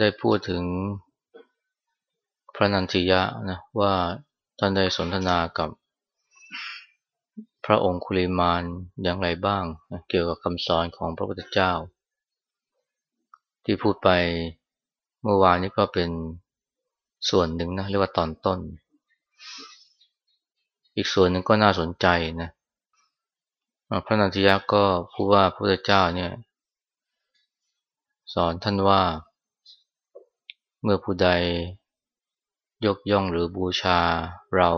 ได้พูดถึงพระนันทิยะนะว่าท่านได้สนทนากับพระองค์คุลิมานอย่างไรบ้างนะเกี่ยวกับคำสอนของพระพุทธเจ้า ที่พูดไปเมื่อวานนี้ก็เป็นส่วนหนึ่งนะเรียกว่าตอนต้น อีกส่วนหนึ่งก็น่าสนใจนะพระนันทิยะก็พูดว่าพระพุทธเจ้าเนี่ยสอนท่านว่า เมื่อผู้ใดยกย่องหรือบูชาเรา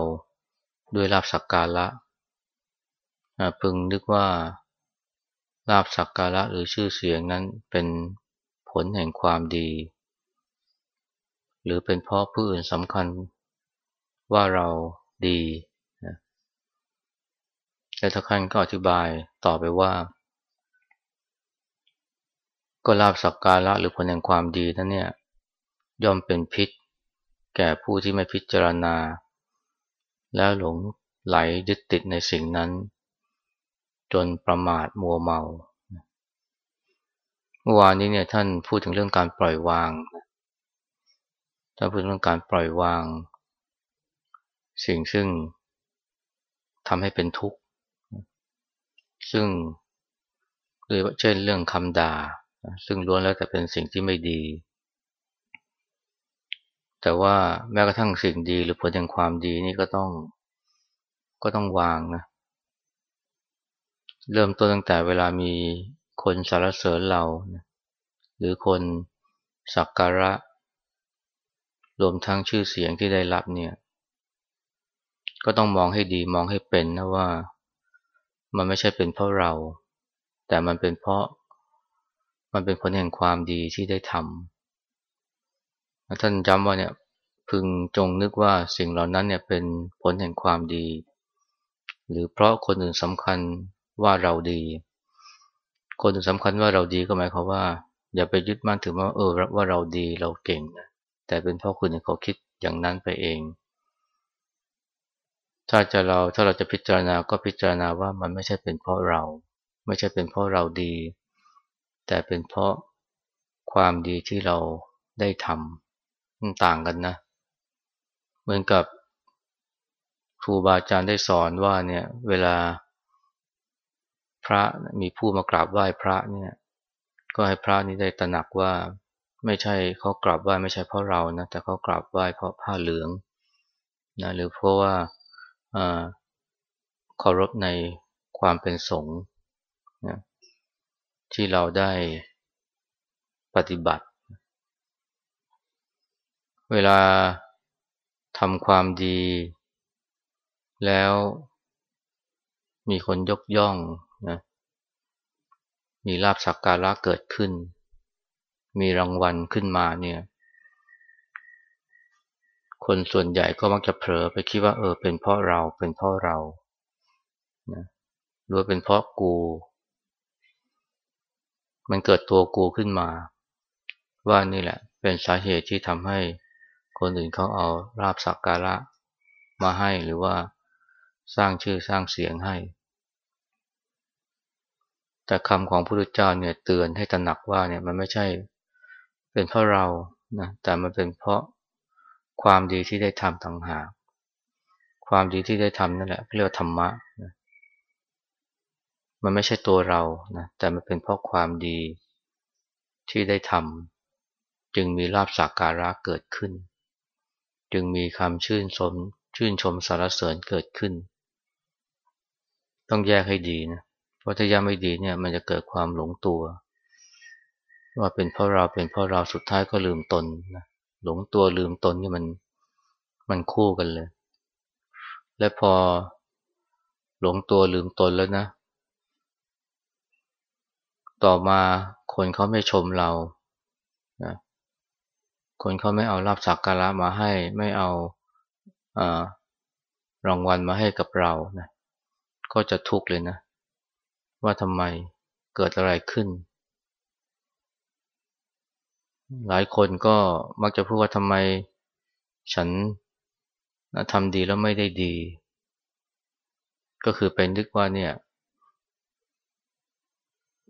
ด้วยลาบสักการะพึงนึกว่าลาบสักการะหรือชื่อเสียงนั้นเป็นผลแห่งความดี หรือเป็นเพราะผู้อื่นสำคัญว่าเราดีแล้วท่านก็อธิบายต่อไปว่า ก็ลาบสักการะหรือผลแห่งความดีนั้นเนี่ย ย่อมเป็นพิษ แก่ผู้ที่ไม่พิจารณา แล้วหลงไหลยึดติดในสิ่งนั้น จนประมาทมัวเมา เมื่อวานนี้เนี่ยท่านพูดถึงเรื่องการปล่อยวางท่านพูดเรื่องการปล่อยวาง สิ่งซึ่งทำให้เป็นทุกข์ ซึ่งโดยเช่นเรื่องคำด่า ซึ่งล้วนแล้วแต่เป็นสิ่งที่ไม่ดี แต่ว่าแม้กระทั่งสิ่งดีหรือผลแห่งความดีนี่ก็ต้องก็ต้องวางนะ เริ่มต้นตั้งแต่เวลามีคนสารเสริญเราหรือคนสักการะ รวมทั้งชื่อเสียงที่ได้รับเนี่ย ก็ต้องมองให้ดีมองให้เป็นนะว่า มันไม่ใช่เป็นเพราะเรา แต่มันเป็นเพราะ มันเป็นผลแห่งความดีที่ได้ทำ ท่านย้ำว่าเนี่ยพึงจงนึกว่าสิ่งเหล่านั้นเนี่ยเป็นผลแห่งความดี หรือเพราะคนอื่นสำคัญว่าเราดี คนอื่นสำคัญว่าเราดีก็หมายความว่า อย่าไปยึดมั่นถือว่าเออว่าเราดีเราเก่งนะแต่เป็นเพราะคนอื่นเขาคิดอย่างนั้นไปเอง ถ้าจะเราถ้าเราจะพิจารณาก็พิจารณาว่ามันไม่ใช่เป็นเพราะเรา ไม่ใช่เป็นเพราะเราดี แต่เป็นเพราะความดีที่เราได้ทำ มันต่างกันนะ เหมือนกับครูบาอาจารย์ได้สอนว่าเนี่ยเวลาพระมีผู้มากราบไหว้พระเนี่ย ก็ให้พระนี้ได้ตระหนักว่าไม่ใช่เขากราบไหว้ไม่ใช่เพราะเรานะแต่เขากราบไหว้เพราะผ้าเหลืองนะหรือเพราะว่าเคารพในความเป็นสงฆ์นะที่เราได้ปฏิบัติ เวลาทำความดี แล้วมีคนยกย่องนะมีลาบสักการะเกิดขึ้น มีรางวัลขึ้นมาเนี่ย คนส่วนใหญ่ก็มักจะเผลอไปคิดว่าเออเป็นเพราะเราเป็นเพราะเรานะหรือเป็นเพราะกู มันเกิดตัวกูขึ้นมา ว่านี่แหละ เป็นสาเหตุที่ทำให้ คนอื่นเขาเอาราบสักการะมาให้หรือว่าสร้างชื่อสร้างเสียงให้ แต่คำของพระพุทธเจ้าเนี่ยเตือนให้ตระหนักว่าเนี่ยมันไม่ใช่เป็นเพราะเรานะแต่มันเป็นเพราะความดีที่ได้ทำต่างหากความดีที่ได้ทำนั่นแหละเรียกว่าธรรมะนะมันไม่ใช่ตัวเรานะแต่มันเป็นเพราะความดีที่ได้ทำจึงมีลาบสักการะเกิดขึ้น จึงมีคำชื่นชมชื่นชมสารเสริญเกิดขึ้น ต้องแยกให้ดีนะเพราะถ้าแยกไม่ดีเนี่ยมันจะเกิดความหลงตัว ว่าเป็นเพราะเราเป็นเพราะเราสุดท้ายก็ลืมตนนะหลงตัวลืมตนนี่มันมันคู่กันเลย และพอหลงตัวลืมตนแล้วนะ ต่อมาคนเขาไม่ชมเรา คนเขาไม่เอารับสักการะมาให้ ไม่เอาอรางวัลมาให้กับเรานะก็จะทุกข์เลยนะ ว่าทำไมเกิดอะไรขึ้น หลายคนก็มักจะพูดว่าทำไมฉันทำดีแล้วไม่ได้ดี ก็คือเป็นนึกว่าเนี่ย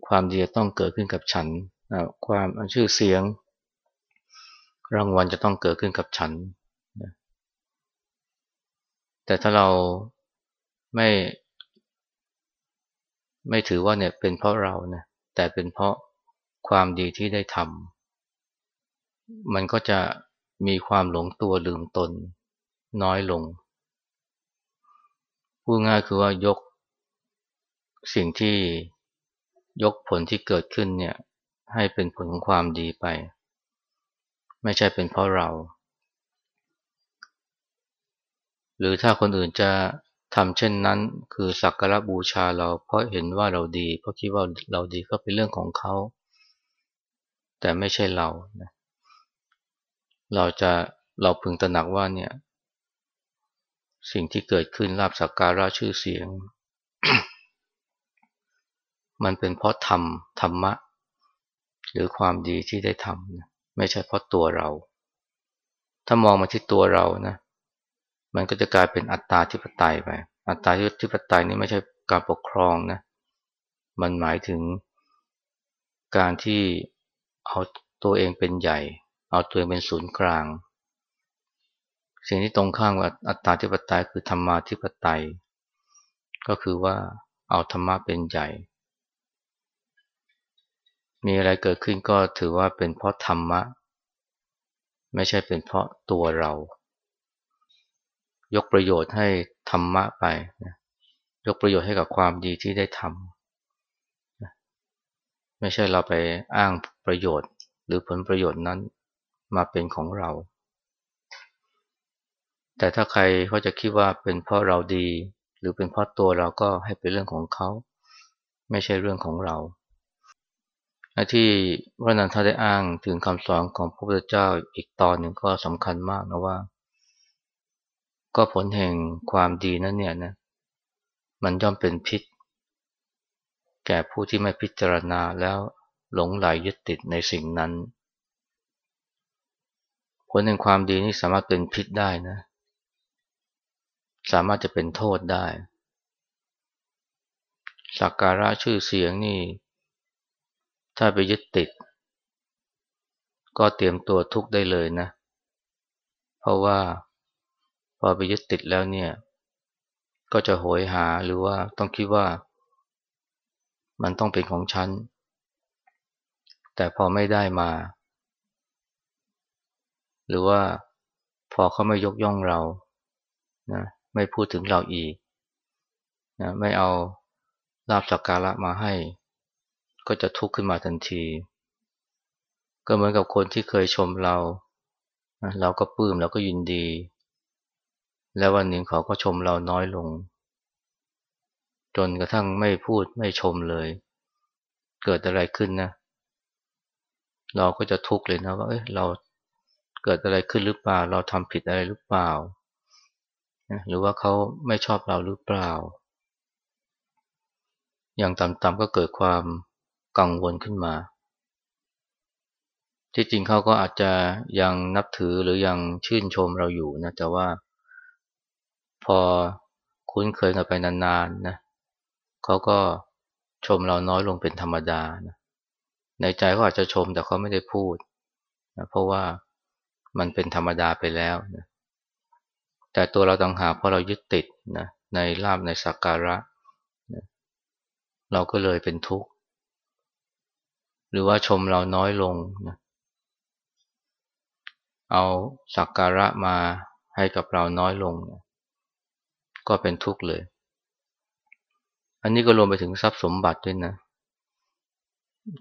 ความดีจะต้องเกิดขึ้นกับฉัน ความชื่อเสียง รางวัลจะต้องเกิดขึ้นกับฉันนะแต่ถ้าเราไม่ ไม่ถือว่าเนี่ยเป็นเพราะเรานะแต่เป็นเพราะความดีที่ได้ทำมันก็จะมีความหลงตัวลืมตน น้อยลงพูดง่ายคือว่ายกสิ่งที่ยกผลที่เกิดขึ้นเนี่ยให้เป็นผลของความดีไป ไม่ใช่เป็นเพราะเรา หรือถ้าคนอื่นจะทำเช่นนั้น คือสักการะบูชาเราเพราะเห็นว่าเราดี เพราะคิดว่าเราดีก็เป็นเรื่องของเขา แต่ไม่ใช่เรานะเราจะเราพึงตระหนักว่าเนี่ย สิ่งที่เกิดขึ้นลาบสักการะชื่อเสียง มันเป็นเพราะธรรมธรรมะ หรือความดีที่ได้ทำ ไม่ใช่เพราะตัวเรา ถ้ามองมาที่ตัวเรานะ มันก็จะกลายเป็นอัตตาธิปไตยไป อัตตาธิปไตยนี่ไม่ใช่การปกครองนะ มันหมายถึงการที่เอาตัวเองเป็นใหญ่ เอาตัวเองเป็นศูนย์กลาง สิ่งที่ตรงข้ามกับอัตตาธิปไตยคือธรรมาธิปไตย ก็คือว่าเอาธรรมะเป็นใหญ่ มีอะไรเกิดขึ้นก็ถือว่าเป็นเพราะธรรมะ ไม่ใช่เป็นเพราะตัวเรา ยกประโยชน์ให้ธรรมะไปนะยกประโยชน์ให้กับความดีที่ได้ทำไม่ใช่เราไปอ้างประโยชน์หรือผลประโยชน์นั้นมาเป็นของเรา แต่ถ้าใครเขาจะคิดว่าเป็นเพราะเราดี หรือเป็นเพราะตัวเราก็ให้เป็นเรื่องของเขา ไม่ใช่เรื่องของเรา ที่พระนันทาได้อ้างถึงคำสอนของพระพุทธเจ้าอีกตอนหนึ่งก็สำคัญมากนะว่า ก็ผลแห่งความดีนั้นเนี่ยนะมันย่อมเป็นพิษ แก่ผู้ที่ไม่พิจารณาแล้วหลงไหลยึดติดในสิ่งนั้น ผลแห่งความดีนี่สามารถเป็นพิษได้นะ สามารถจะเป็นโทษได้สักการะชื่อเสียงนี่ ถ้าไปยึดติด ก็เตรียมตัวทุกได้เลยนะ เพราะว่าพอไปยึดติดแล้วเนี่ย ก็จะโหยหาหรือว่าต้องคิดว่า มันต้องเป็นของฉัน แต่พอไม่ได้มา หรือว่าพอเขาไม่ยกย่องเรานะไม่พูดถึงเราอีกนะไม่เอาลาบสักการะมาให้ ก็จะทุกข์ขึ้นมาทันที ก็เหมือนกับคนที่เคยชมเรา เราก็ปลื้มเราก็ยินดี แล้ววันหนึ่งเขาก็ชมเราน้อยลง จนกระทั่งไม่พูดไม่ชมเลย เกิดอะไรขึ้นนะ เราก็จะทุกข์เลยนะว่าเอ้ยเราเกิดอะไรขึ้นหรือเปล่า เราทำผิดอะไรหรือเปล่า หรือว่าเขาไม่ชอบเราหรือเปล่า อย่างต่ำๆก็เกิดความ กังวลขึ้นมา ที่จริงเขาก็อาจจะยังนับถือหรือยังชื่นชมเราอยู่นะแต่ว่า พอคุ้นเคยกันไปนานๆนะเขาก็ชมเราน้อยลงเป็นธรรมดานะในใจเขาอาจจะชมแต่เขาไม่ได้พูดนะเพราะว่ามันเป็นธรรมดาไปแล้วนะแต่ตัวเราต่างหากเพราะเรายึดติดนะในลาบในสักการะนะเราก็เลยเป็นทุกข์ หรือว่าชมเราน้อยลงนะเอาสักการะมาให้กับเราน้อยลงนะก็เป็นทุกข์เลย อันนี้ก็รวมไปถึงทรัพย์สมบัติด้วยนะ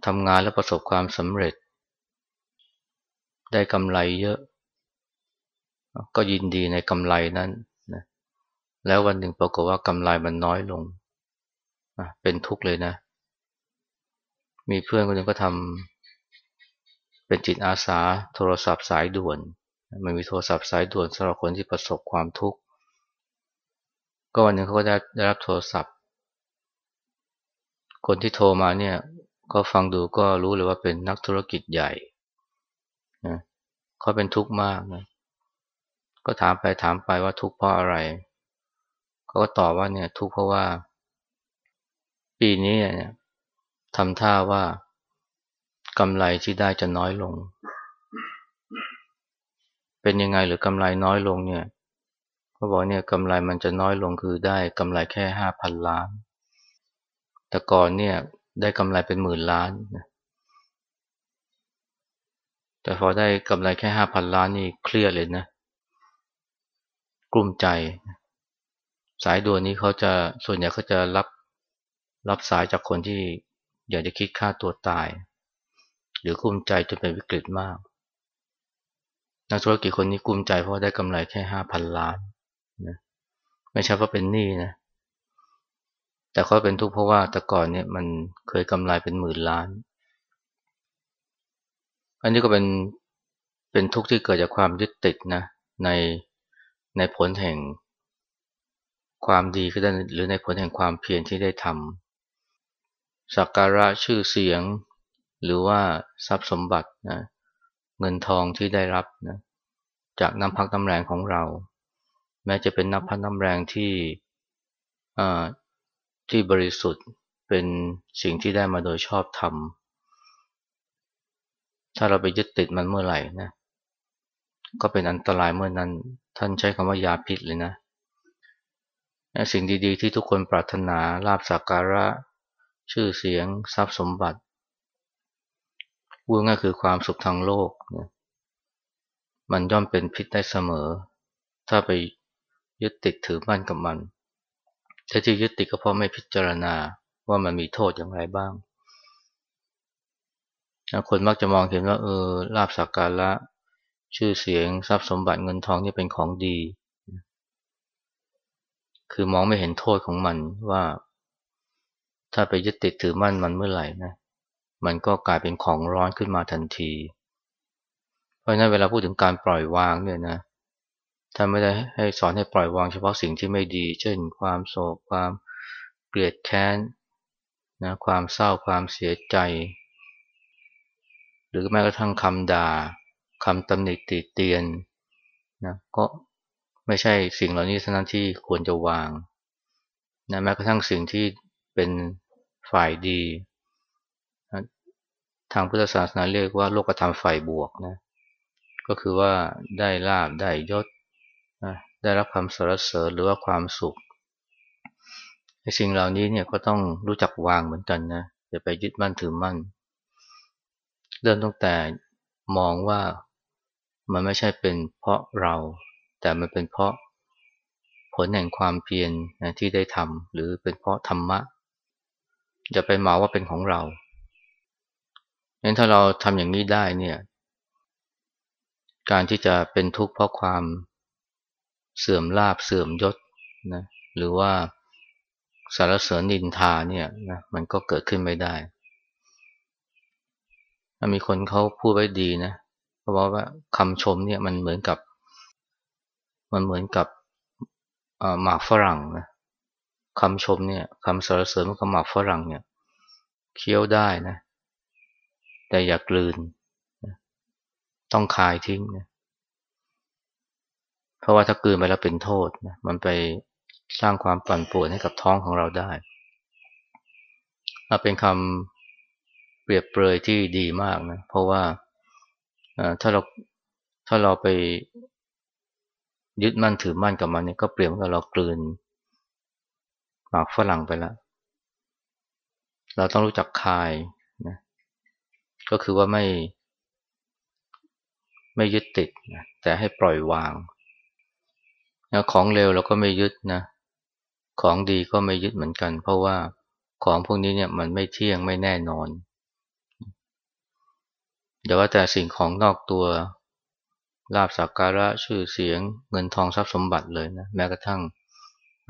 ทำงานแล้วประสบความสำเร็จ ได้กำไรเยอะ ก็ยินดีในกำไรนั้นนะแล้ววันหนึ่งปรากฏว่ากำไรมันน้อยลง เป็นทุกข์เลยนะ มีเพื่อนคนหนึ่งก็ทำเป็นจิตอาสาโทรศัพท์สายด่วน มันมีโทรศัพท์สายด่วนสำหรับคนที่ประสบความทุกข์ ก็วันหนึ่งเขาก็ได้ได้รับโทรศัพท์ คนที่โทรมาเนี่ยก็ฟังดูก็รู้เลยว่าเป็นนักธุรกิจใหญ่นะเขาเป็นทุกข์มากนะก็ถามไปถามไปว่าทุกข์เพราะอะไร เขาก็ตอบว่าเนี่ยทุกข์เพราะว่า ปีนี้เนี่ย ทำท่าว่ากำไรที่ได้จะน้อยลง เป็นยังไงหรือกำไรน้อยลงเนี่ยเขาบอกเนี่ยกำไรมันจะน้อยลงคือได้กำไรแค่ห้าพันล้าน แต่ก่อนเนี่ยได้กำไรเป็นหมื่นล้าน แต่พอได้กำไรแค่ห้าพันล้านนี่เครียดเลยนะ กลุ้มใจ สายด่วนนี้เขาจะส่วนใหญ่เขาจะรับรับสายจากคนที่ อยากจะคิดฆ่าตัวตาย หรือกุ้มใจจนเป็นวิกฤตมาก นักธุรกิจคนนี้กุ้มใจเพราะได้กำไรแค่ห้าพันล้านนะไม่ใช่เพราะเป็นหนี้นะ แต่เขาเป็นทุกข์เพราะว่าแต่ก่อนเนี่ยมันเคยกำไรเป็นหมื่นล้าน อันนี้ก็เป็นเป็นทุกข์ที่เกิดจากความยึดติดนะในในผลแห่งความดีก็ได้หรือในผลแห่งความเพียรที่ได้ทำ สักการะชื่อเสียง หรือว่าทรัพย์สมบัตินะเงินทองที่ได้รับนะจากน้ำพักน้ำแรงของเรา แม้จะเป็นน้ำพักน้ำแรงที่ที่บริสุทธิ์เป็นสิ่งที่ได้มาโดยชอบธรรมถ้าเราไปยึดติดมันเมื่อไหร่นะก็เป็นอันตรายเมื่อนั้น ท่านใช้คำว่ายาพิษเลยนะสิ่งดีๆ ที่ทุกคนปรารถนาลาบสักการะ ชื่อเสียงทรัพย์สมบัติพูดง่ายคือความสุขทางโลกนะมันย่อมเป็นพิษได้เสมอ ถ้าไปยึดติดถือมั่นกับมันแต่ที่ยึดติดก็เพราะไม่พิจารณาว่ามันมีโทษอย่างไรบ้าง คนมักจะมองเห็นว่าเออลาบสักการะ ชื่อเสียงทรัพย์สมบัติเงินทองนี่เป็นของดี คือมองไม่เห็นโทษของมันว่า ถ้าไปยึดติดถือมั่นมันเมื่อไหร่นะ มันก็กลายเป็นของร้อนขึ้นมาทันที เพราะนั้นเวลาพูดถึงการปล่อยวางเนี่ยนะท่านไม่ได้ให้สอนให้ปล่อยวางเฉพาะสิ่งที่ไม่ดี เช่น ความโศก ความเกลียดแค้นนะความเศร้าความเสียใจ หรือแม้กระทั่งคำด่าคำตำหนิติเตียนนะก็ไม่ใช่สิ่งเหล่านี้เท่านั้นที่ควรจะวางนะแม้กระทั่งสิ่งที่เป็น ฝ่ายดี ทางพุทธศาสนาเรียกว่าโลกธรรมฝ่ายบวกนะ ก็คือว่าได้ลาบได้ยศนะได้รับความสรรเสริญหรือว่าความสุขในสิ่งเหล่านี้เนี่ยก็ต้องรู้จักวางเหมือนกันนะอย่าไปยึดมั่นถือมั่น เริ่มตั้งแต่มองว่ามันไม่ใช่เป็นเพราะเรา แต่มันเป็นเพราะผลแห่งความเพียรที่ได้ทำหรือเป็นเพราะธรรมะ อย่าไปหมาว่าเป็นของเรางั้นถ้าเราทำอย่างนี้ได้เนี่ย การที่จะเป็นทุกข์เพราะความเสื่อมลาบเสื่อมยศนะหรือว่าสารเสริญนินทาเนี่ยนะมันก็เกิดขึ้นไม่ได้มีคนเขาพูดไว้ดีนะเพราะว่าคำชมเนี่ยมันเหมือนกับ มันเหมือนกับหมากฝรั่งนะ คำชมเนี่ยคำสรรเสริญมันกับหมากฝรั่งเนี่ยเคี้ยวได้นะ แต่อย่ากลืนต้องคายทิ้งนะเพราะว่าถ้ากลืนไปแล้วเป็นโทษนะมันไปสร้างความปั่นป่วนให้กับท้องของเราได้เป็นคำเปรียบเปรยที่ดีมากนะ เพราะว่าถ้าเราถ้าเราไปยึดมั่นถือมั่นกับมันเนี่ยก็เปรียบกับเรากลืน หมากฝรั่งไปแล้ว เราต้องรู้จักคายนะก็คือว่าไม่ไม่ยึดติดนะแต่ให้ปล่อยวางนะของเร็วเราก็ไม่ยึดนะ ของดีก็ไม่ยึดเหมือนกัน เพราะว่าของพวกนี้เนี่ยมันไม่เที่ยงไม่แน่นอนอย่าว่าแต่สิ่งของนอกตัวลาบสักการะชื่อเสียงเงินทองทรัพย์สมบัติเลยนะแม้กระทั่ง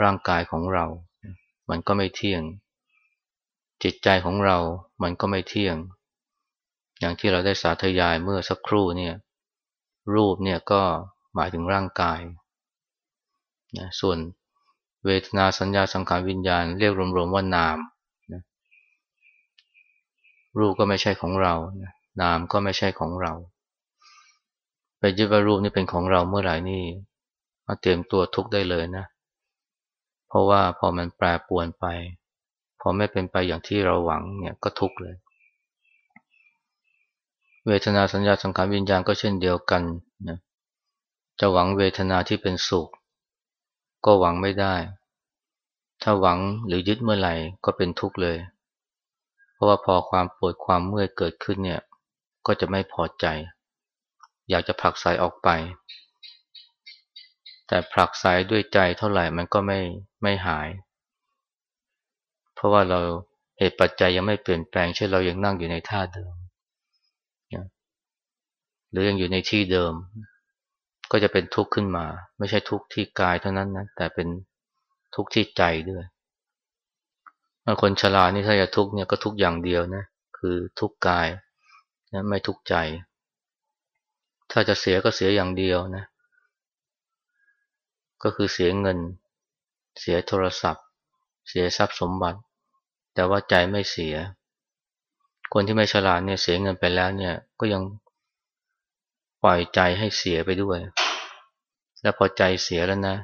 ร่างกายของเรา มันก็ไม่เที่ยง จิตใจของเรา มันก็ไม่เที่ยง อย่างที่เราได้สาธยายเมื่อสักครู่เนี่ย รูปเนี่ยก็หมายถึงร่างกายนะส่วนเวทนาสัญญาสังขารวิญญาณเรียกรวมๆว่านามนะรูปก็ไม่ใช่ของเรานะนามก็ไม่ใช่ของเรา ไปยึดว่ารูปนี่เป็นของเราเมื่อไหร่นี่มาเตรียมตัวทุกได้เลยนะ เพราะว่าพอมันแปรปวนไป พอไม่เป็นไปอย่างที่เราหวังเนี่ยก็ทุกข์เลย เวทนาสัญญาสังขารวิญญาณก็เช่นเดียวกันนะจะหวังเวทนาที่เป็นสุข ก็หวังไม่ได้ ถ้าหวังหรือยึดเมื่อไหร่ก็เป็นทุกข์เลย เพราะว่าพอความปวดความเมื่อยเกิดขึ้นเนี่ยก็จะไม่พอใจ อยากจะผลักไสออกไป แต่ผลักไสด้วยใจเท่าไหร่มันก็ไม่ไม่หาย เพราะว่าเราเหตุปัจจัยยังไม่เปลี่ยนแปลงเช่นเรายังนั่งอยู่ในท่าเดิม หรือยังอยู่ในที่เดิม ก็จะเป็นทุกข์ขึ้นมา ไม่ใช่ทุกข์ที่กายเท่านั้นนะแต่เป็นทุกข์ที่ใจด้วยคนฉลาดนี่ถ้าจะทุกข์เนี่ยก็ทุกข์อย่างเดียวนะคือทุกข์กายนะไม่ทุกข์ใจ ถ้าจะเสียก็เสียอย่างเดียวนะ ก็คือเสียเงิน เสียโทรศัพท์ เสียทรัพย์สมบัติ แต่ว่าใจไม่เสีย คนที่ไม่ฉลาดเนี่ยเสียเงินไปแล้วเนี่ยก็ยังปล่อยใจให้เสียไปด้วย แล้วพอใจเสียแล้วนะ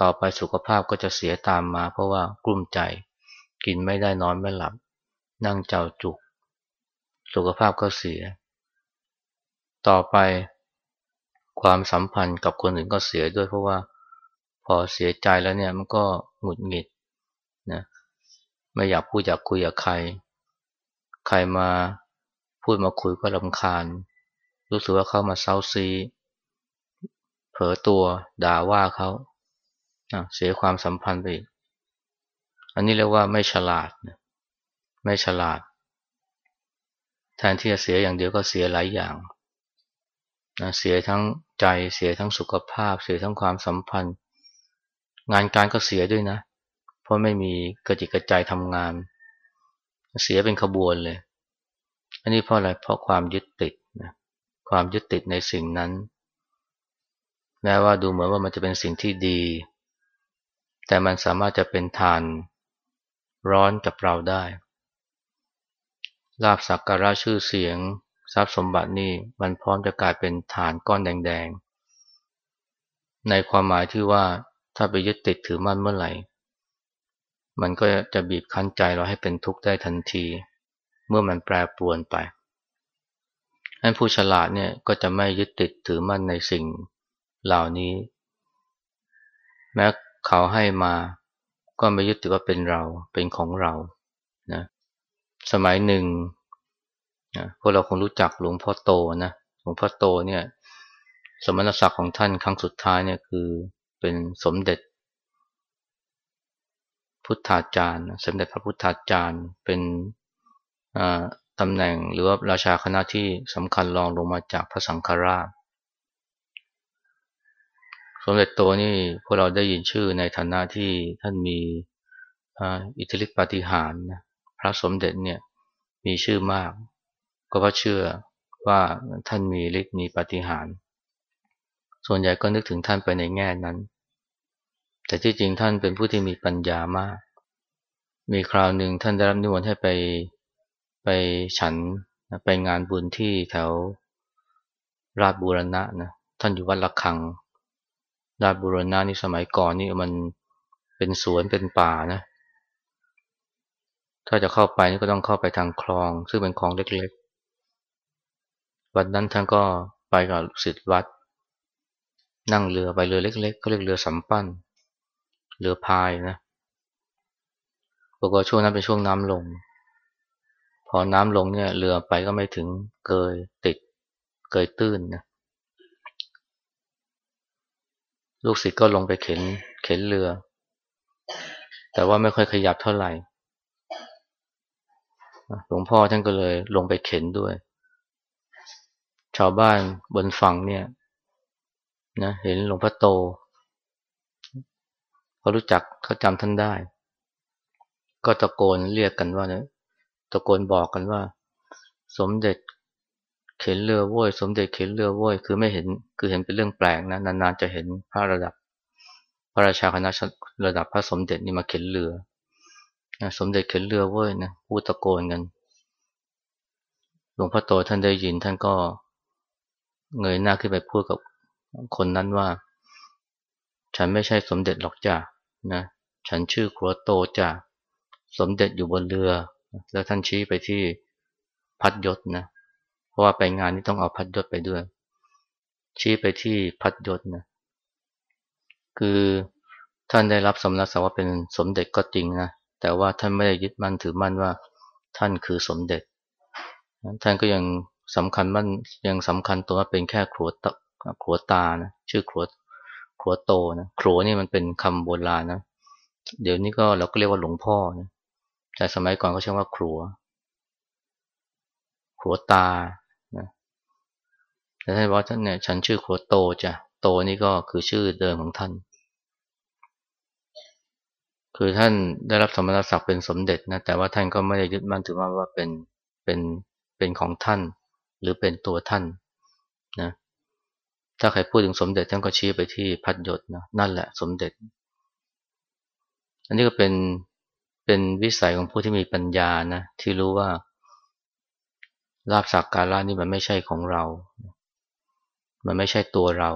ต่อไปสุขภาพก็จะเสียตามมา เพราะว่ากลุ้มใจ กินไม่ได้นอนไม่หลับ นั่งเจ้าจุก สุขภาพก็เสีย ต่อไปความสัมพันธ์กับคนอื่นก็เสียด้วยเพราะว่า อเสียใจแล้วเนี่ยมันก็หงุดหงิดนะไม่อยากพูดอยากคุยกับใคร ใครมาพูดมาคุยก็ลำคาญ รู้สึกว่าเขามาเซาซี เผลอตัวด่าว่าเขาเสียความสัมพันธ์ไปอีกอันนี้เรียกว่าไม่ฉลาดไม่ฉลาด แทนที่จะเสียอย่างเดียวก็เสียหลายอย่างนะเสียทั้งใจเสียทั้งสุขภาพ เสียทั้งความสัมพันธ์ งานการก็เสียด้วยนะ เพราะไม่มีกระจิกกระใจทำงาน เสียเป็นขบวนเลย อันนี้เพราะอะไรเพราะความยึดติดนะความยึดติดในสิ่งนั้นแม้ว่าดูเหมือนว่ามันจะเป็นสิ่งที่ดี แต่มันสามารถจะเป็นทานร้อนกับเราได้ลาบสักการะชื่อเสียงทรัพย์สมบัตินี่มันพร้อมจะกลายเป็นฐานก้อนแดง ๆ ในความหมายที่ว่า ถ้าไปยึดติดถือมั่นเมื่อไหร่ มันก็จะบีบคั้นใจเราให้เป็นทุกข์ได้ทันที เมื่อมันแปรปรวนไปให้ผู้ฉลาดเนี่ยก็จะไม่ยึดติดถือมั่นในสิ่งเหล่านี้ แม้เขาให้มาก็ไม่ยึดติดว่าเป็นเราเป็นของเรานะสมัยหนึ่งนะพวกเราคงรู้จักหลวงพ่อโตนะหลวงพ่อโตเนี่ย สมณศักดิ์ของท่านครั้งสุดท้ายเนี่ยคือ เป็นสมเด็จ พุทธาจารย์ สมเด็จพระพุทธาจารย์ เป็นตำแหน่งหรือว่าราชาคณะที่สำคัญรองลงมาจากพระสังฆราช สมเด็จโตนี่พวกเราได้ยินชื่อในฐานะที่ท่านมีอิทธิฤทธิปาฏิหาริย์พระสมเด็จเนี่ยมีชื่อมาก ก็เพราะเชื่อว่าท่านมีฤทธิ์มีปาฏิหาริย์ ส่วนใหญ่ก็นึกถึงท่านไปในแง่นั้น แต่ที่จริงท่านเป็นผู้ที่มีปัญญามาก มีคราวหนึ่งท่านได้รับนิมนต์ให้ไปไปฉันไปงานบุญที่แถวราชบูรณะนะท่านอยู่วัดละคัง ราชบูรณะนี่สมัยก่อนนี่มันเป็นสวนเป็นป่านะถ้าจะเข้าไปนี่ก็ต้องเข้าไปทางคลอง ซึ่งเป็นคลองเล็กๆ วันนั้นท่านก็ไปกับศิษย์วัด นั่งเรือไปเรือเล็กๆก็เรียกเรือสำปั้น เรือพายนะปรากฏช่วงนั้นเป็นช่วงน้ำลง พอน้ำลงเนี่ยเรือไปก็ไม่ถึงเกยติดเกยตื้นนะลูกศิษย์ก็ลงไปเข็นเข็นเรือ แต่ว่าไม่ค่อยขยับเท่าไหร่หลวงพ่อท่านก็เลยลงไปเข็นด้วย ชาวบ้านบนฝั่งเนี่ย นะเห็นหลวงพ่อโตเขารู้จักเขาจำท่านได้ ก็ตะโกนเรียกกันว่าเนี่ยตะโกนบอกกันว่า สมเด็จเข็นเรือโว้ยสมเด็จเข็นเรือโว้ยคือไม่เห็นคือเห็นเป็นเรื่องแปลกนะนานๆจะเห็นพระระดับ พระราชาคณะระดับพระสมเด็จนี่มาเข็นเรือนะสมเด็จเข็นเรือโว้ยนะพูดตะโกนกันหลวงพ่อโตท่านได้ยินท่านก็เงยหน้าขึ้นไปพูดกับ คนนั้นว่า ฉันไม่ใช่สมเด็จหรอกจ้ะนะฉันชื่อครัวโตจ้ะสมเด็จอยู่บนเรือ แล้วท่านชี้ไปที่พัดยศนะเพราะว่าไปงานนี้ต้องเอาพัดยศไปด้วย ชี้ไปที่พัดยศนะคือท่านได้รับสมณศักดิ์ว่าเป็นสมเด็จก็จริงนะแต่ว่าท่านไม่ได้ยึดมั่นถือมั่นว่า ท่านคือสมเด็จ ท่านก็ยังสำคัญมั่นยังสำคัญตัวว่าเป็นแค่ครัวต ครัวตานะชื่อครัวครัวโตนะครัวนี่มันเป็นคำโบราณนะเดี๋ยวนี้ก็เราก็เรียกว่าหลวงพ่อนะแต่สมัยก่อนก็ใช้ว่าครัวครัวตานะแต่ท่านว่าท่านเนี่ยฉันชื่อครัวโตจ้ะโตนี่ก็คือชื่อเดิมของท่าน คือท่านได้รับสมณศักดิ์เป็นสมเด็จนะแต่ว่าท่านก็ไม่ได้ยึดมั่นถือว่าว่าเป็นเป็นเป็นของท่าน หรือเป็นตัวท่านนะ ถ้าใครพูดถึงสมเด็จท่านก็ชี้ไปที่พัดยศนะนั่นแหละสมเด็จ อันนี้ก็เป็นเป็นวิสัยของผู้ที่มีปัญญานะที่รู้ว่าลาบสักการะนี่มันไม่ใช่ของเรา มันไม่ใช่ตัวเรา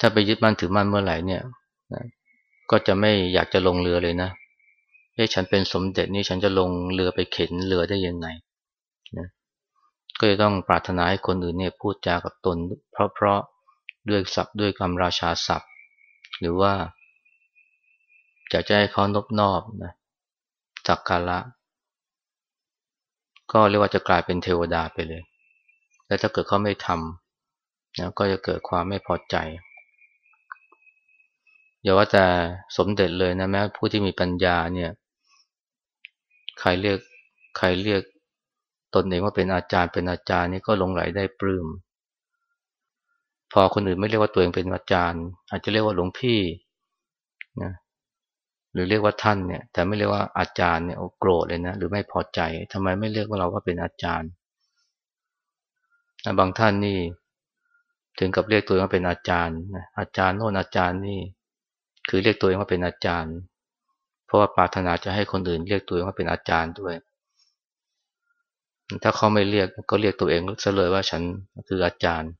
ถ้าไปยึดมั่นถือมั่นเมื่อไหร่เนี่ยก็จะไม่อยากจะลงเรือเลยนะเฮ้ฉันเป็นสมเด็จนี่ฉันจะลงเรือไปเข็นเรือได้ยังไง ก็จะต้องปรารถนาให้คนอื่นเนี่ยพูดจากับตน เพราะๆด้วยศัพท์ด้วยคำราชาศัพท์ หรือว่าอยากจะให้เขานบนอบนะจักการะ ก็เรียกว่าจะกลายเป็นเทวดาไปเลย แล้วถ้าเกิดเขาไม่ทำนะก็จะเกิดความไม่พอใจอย่าว่าแต่สมเด็จเลยนะแม้ผู้ที่มีปัญญาเนี่ย ใครเรียกใครเรียก นเองว่าเป็นอาจารย์เป็นอาจารย์นี่ก็หลงไหลได้ปลื้มพอคนอื่นไม่เรียกว่าตัวเองเป็นอาจารย์ อาจจะเรียกว่าหลวงพี่นะหรือเรียกว่าท่านเนี่ย แต่ไม่เรียกว่าอาจารย์เนี่ยโกรธเลยนะหรือไม่พอใจทำไมไม่เรียกว่าเราว่าเป็นอาจารย์บางท่านนี่ ถึงกับเรียกตัวเองว่าเป็นอาจารย์อาจารย์โน่นอาจารย์นี่ คือเรียกตัวเองว่าเป็นอาจารย์ เพราะว่าปรารถนาจะให้คนอื่นเรียกตัวเองว่าเป็นอาจารย์ด้วย ถ้าเขาไม่เรียกก็เรียกตัวเองซะเลยว่าฉันคืออาจารย์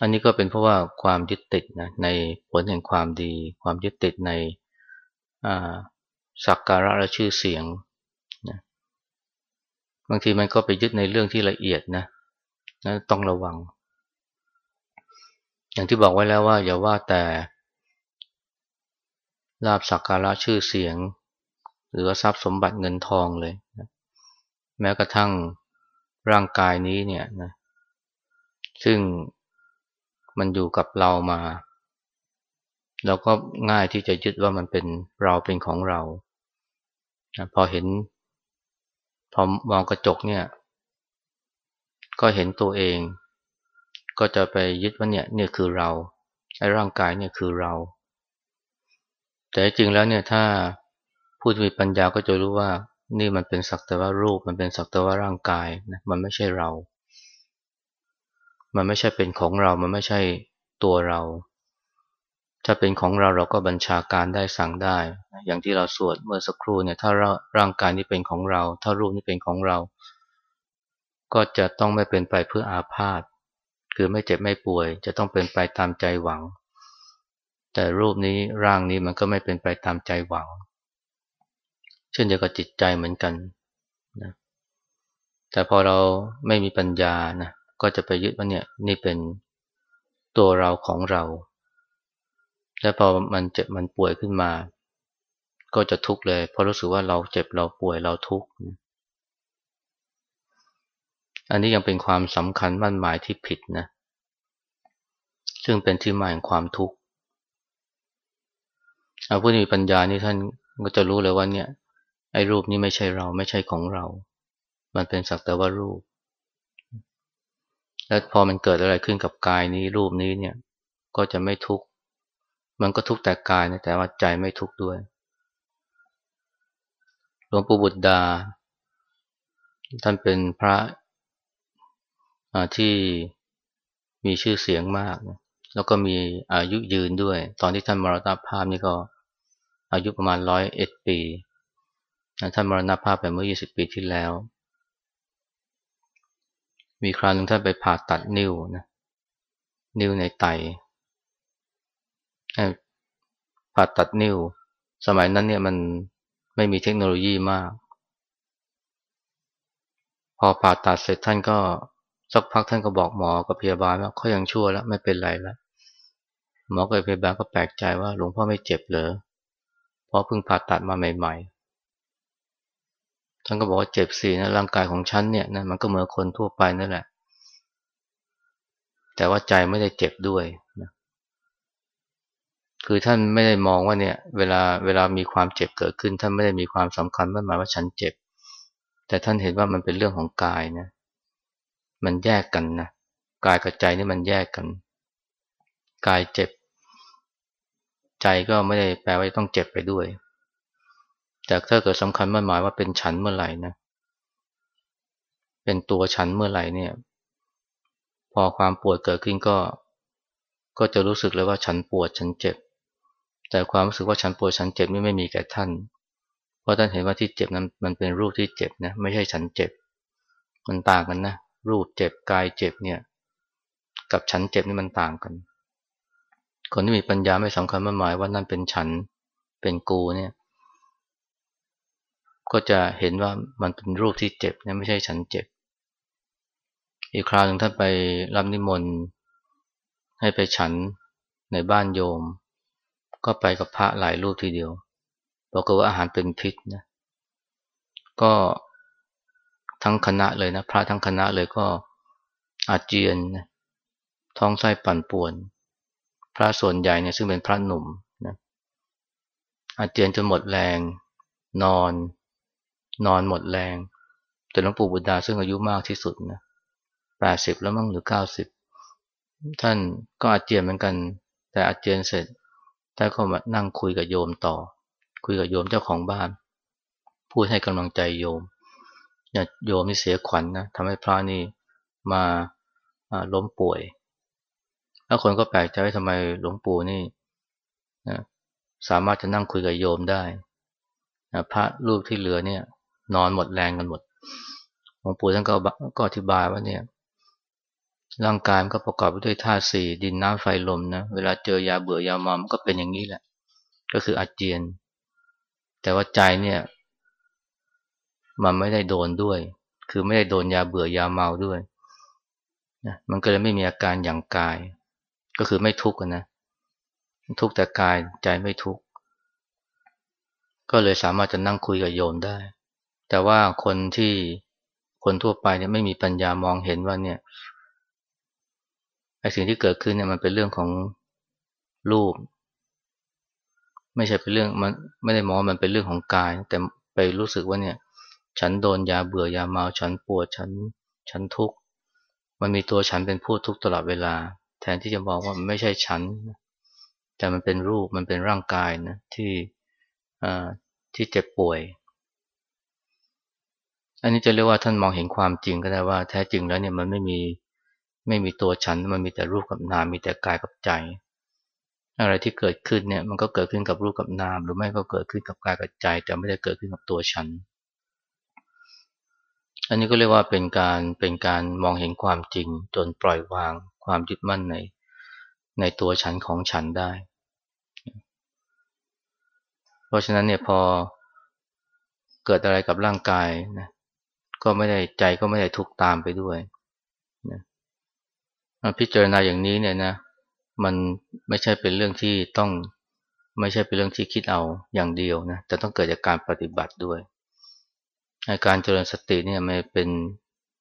อันนี้ก็เป็นเพราะว่าความยึดติดนะในผลแห่งความดี ความยึดติดในสักการะและชื่อเสียงนะบางทีมันก็ไปยึดในเรื่องที่ละเอียดนะนะต้องระวัง อย่างที่บอกไว้แล้วว่า อย่าว่าแต่ลาบสักการะชื่อเสียง หรือว่าทรัพย์สมบัติเงินทองเลย แม้กระทั่งร่างกายนี้เนี่ยนะซึ่งมันอยู่กับเรามา เราก็ง่ายที่จะยึดว่ามันเป็นเราเป็นของเราพอเห็น พอมองกระจกเนี่ย ก็เห็นตัวเอง ก็จะไปยึดว่าเนี่ยเนี่ยคือเราไอ้ร่างกายเนี่ยคือเรา แต่จริงแล้วเนี่ยถ้าผู้มีปัญญาก็จะรู้ว่า นี่มันเป็นสักแต่ว่ารูปมันเป็นสักแต่ว่าร่างกายนะมันไม่ใช่เรา มันไม่ใช่เป็นของเรา มันไม่ใช่ตัวเรา ถ้าเป็นของเราเราก็บัญชาการได้สั่งได้ อย่างที่เราสวดเมื่อสักครู่เนี่ยถ้าร่างกายนี้เป็นของเรา ถ้ารูปนี้เป็นของเรา ก็จะต้องไม่เป็นไปเพื่ออาพาธคือไม่เจ็บไม่ป่วย จะต้องเป็นไปตามใจหวัง แต่รูปนี้ร่างนี้มันก็ไม่เป็นไปตามใจหวัง เช่นเดียวกับจิตใจเหมือนกันนะแต่พอเราไม่มีปัญญานะก็จะไปยึดว่าเนี่ยนี่เป็นตัวเราของเรา และพอมันเจ็บมันป่วยขึ้นมา ก็จะทุกข์เลย เพราะรู้สึกว่าเราเจ็บเราป่วยเราทุกข์อันนี้ยังเป็นความสำคัญมั่นหมายที่ผิดนะซึ่งเป็นที่มาแห่งความทุกข์เอาผู้มีปัญญานี่ท่านก็จะรู้เลยว่าเนี่ย ไอ้รูปนี้ไม่ใช่เราไม่ใช่ของเรา มันเป็นสักแต่ว่ารูป และพอมันเกิดอะไรขึ้นกับกายนี้รูปนี้เนี่ย ก็จะไม่ทุกข์ มันก็ทุกข์แต่กายนะแต่ว่าใจไม่ทุกข์ด้วย หลวงปู่บุตรดา ท่านเป็นพระที่มีชื่อเสียงมาก แล้วก็มีอายุยืนด้วย ตอนที่ท่านมรณภาพนี่ก็อายุประมาณร้อยเอ็ดปี ท่านมรณภาพไปเมื่อ 20 ปีที่แล้ว มีคราวหนึ่งท่านไปผ่าตัดนิ้วนะนิ้วในไตผ่าตัดนิ้ว สมัยนั้นเนี่ยมันไม่มีเทคโนโลยีมาก พอผ่าตัดเสร็จท่านก็สักพักท่านก็บอกหมอกับพยาบาลว่าเขายังชั่วแล้วไม่เป็นไรแล้วหมอกับพยาบาลก็แปลกใจว่าหลวงพ่อไม่เจ็บเหรอเพราะเพิ่งผ่าตัดมาใหม่ ๆ ท่านก็บอกว่าเจ็บสินะร่างกายของฉันเนี่ยนะมันก็เหมือนคนทั่วไปนั่นแหละ แต่ว่าใจไม่ได้เจ็บด้วยนะคือท่านไม่ได้มองว่าเนี่ยเวลาเวลามีความเจ็บเกิดขึ้น ท่านไม่ได้มีความสำคัญมั่นหมายว่าฉันเจ็บ แต่ท่านเห็นว่ามันเป็นเรื่องของกายนะมันแยกกันนะกายกับใจนี่มันแยกกัน กายเจ็บ ใจก็ไม่ได้แปลว่าต้องเจ็บไปด้วย แต่ถ้าเกิดสำคัญมั่นหมายว่าเป็นฉันเมื่อไหร่นะ เป็นตัวฉันเมื่อไหร่เนี่ย พอความปวดเกิดขึ้นก็ ก็จะรู้สึกเลยว่าฉันปวดฉันเจ็บ แต่ความรู้สึกว่าฉันปวดฉันเจ็บนี่ไม่มีแก่ท่าน เพราะท่านเห็นว่าที่เจ็บนั้นมันเป็นรูปที่เจ็บนะ ไม่ใช่ฉันเจ็บ มันต่างกันนะ รูปเจ็บกายเจ็บเนี่ย กับฉันเจ็บนี่มันต่างกัน คนที่มีปัญญาไม่สำคัญมากหมายว่านั่นเป็นฉัน เป็นกูเนี่ย ก็จะเห็นว่ามันเป็นรูปที่เจ็บเนี่ยไม่ใช่ฉันเจ็บ อีกคราวหนึ่งท่านไปรับนิมนต์ให้ไปฉันในบ้านโยม ก็ไปกับพระหลายรูปทีเดียวบอกว่าอาหารเป็นพิษนะก็ทั้งคณะเลยนะพระทั้งคณะเลยก็อาเจียนนะท้องไส้ปั่นป่วน พระส่วนใหญ่เนี่ยซึ่งเป็นพระหนุ่มนะอาเจียนจนหมดแรง นอน นอนหมดแรง แต่หลวงปู่บุตรดาซึ่งอายุมากที่สุดนะแปดสิบแล้วมั้งหรือเก้าสิบท่านก็อาเจียนเหมือนกัน แต่อาเจียนเสร็จท่านก็มานั่งคุยกับโยมต่อ คุยกับโยมเจ้าของบ้าน พูดให้กำลังใจโยมเนี่ยโยมนี่เสียขวัญนนะทำให้พระนี่มาล้มป่วย แล้วคนก็แปลกใจว่าทำไมหลวงปู่นี่นะสามารถจะนั่งคุยกับโยมได้นะพระรูปที่เหลือเนี่ย นอนหมดแรงกันหมดหลวงปู่ท่านก็ก็อธิบายว่าเนี่ย ร่างกายมันก็ประกอบไปด้วยธาตุสี่ดินน้ำไฟลมนะเวลาเจอยาเบื่อยามามันก็เป็นอย่างนี้แหละ ก็คืออาเจียน แต่ว่าใจเนี่ย มันไม่ได้โดนด้วย คือไม่ได้โดนยาเบื่อยาเมาด้วยนะมันก็เลยไม่มีอาการอย่างกาย ก็คือไม่ทุกข์นะ ทุกข์แต่กายใจไม่ทุกข์ก็เลยสามารถจะนั่งคุยกับโยมได้ แต่ว่าคนที่คนทั่วไปเนี่ยไม่มีปัญญามองเห็นว่าเนี่ยไอ้สิ่งที่เกิดขึ้นเนี่ยมันเป็นเรื่องของรูป ไม่ใช่เป็นเรื่องมันไม่ได้มองมันเป็นเรื่องของกาย แต่ไปรู้สึกว่าเนี่ยฉันโดนยาเบื่อยาเมาฉันปวดฉันฉันทุกข์มันมีตัวฉันเป็นผู้ทุกข์ตลอดเวลา แทนที่จะบอกว่ามันไม่ใช่ฉัน แต่มันเป็นรูปมันเป็นร่างกายนะที่ที่เจ็บป่วย อันนี้จะเรียกว่าท่านมองเห็นความจริงก็ได้ว่าแท้จริงแล้วเนี่ยมันไม่มีไม่มีตัวฉัน มันมีแต่รูปกับนาม มีแต่กายกับใจ อะไรที่เกิดขึ้นเนี่ยมันก็เกิดขึ้นกับรูปกับนาม หรือไม่ก็เกิดขึ้นกับกายกับใจ แต่ไม่ได้เกิดขึ้นกับตัวฉัน อันนี้ก็เรียกว่าเป็นการเป็นการมองเห็นความจริง จนปล่อยวางความยึดมั่นในในตัวฉันของฉันได้ เพราะฉะนั้นเนี่ยพอเกิดอะไรกับร่างกายนะ ก็ไม่ได้ใจก็ไม่ได้ทุกตามไปด้วยนะพิจารณาอย่างนี้เนี่ยนะ มันไม่ใช่เป็นเรื่องที่ต้องไม่ใช่เป็นเรื่องที่คิดเอาอย่างเดียวนะแต่ต้องเกิดจากการปฏิบัติด้วยการเจริญสติเนี่ยมันเป็น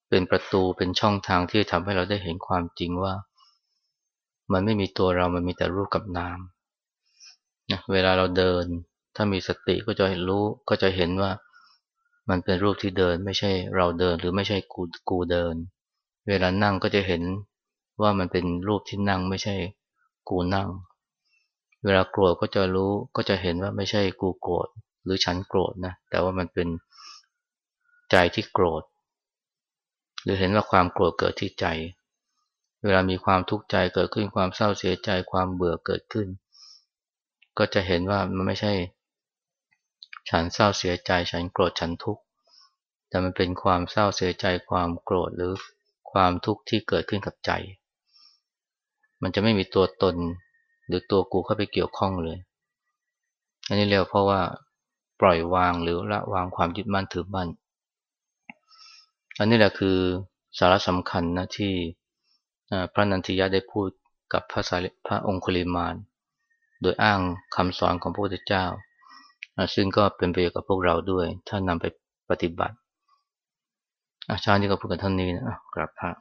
เป็นประตูเป็นช่องทางที่ทำให้เราได้เห็นความจริงว่า มันไม่มีตัวเรามันมีแต่รูปกับนามนะเวลาเราเดิน ถ้ามีสติก็จะเห็นรู้ก็จะเห็นว่า มันเป็นรูปที่เดินไม่ใช่เราเดินหรือไม่ใช่กูกูเดิน เวลานั่งก็จะเห็นว่ามันเป็นรูปที่นั่งไม่ใช่กูนั่ง เวลาโกรธก็จะรู้ก็จะเห็นว่าไม่ใช่กูโกรธหรือฉันโกรธนะแต่ว่ามันเป็นใจที่โกรธ หรือเห็นว่าความโกรธเกิดที่ใจ เวลามีความทุกข์ใจเกิดขึ้นความเศร้าเสียใจความเบื่อเกิดขึ้น ก็จะเห็นว่ามันไม่ใช่ ฉันเศร้าเสียใจ ฉันโกรธฉันทุกข์แต่มันเป็นความเศร้าเสียใจความโกรธหรือความทุกข์ที่เกิดขึ้นกับใจ มันจะไม่มีตัวตนหรือตัวกูเข้าไปเกี่ยวข้องเลย อันนี้เรียกเพราะว่าปล่อยวางหรือละวางความยึดมั่นถือมั่น อันนี้แหละคือสาระสำคัญนะที่พระนันทิยะได้พูดกับพระพระองคุลิมาน โดยอ้างคำสอนของพระพุทธเจ้า ซึ่งก็เป็นประโยชน์กับพวกเราด้วย ถ้านำไปปฏิบัติอาชานี่ก็พูดกันเท่านี้นะกราบพระ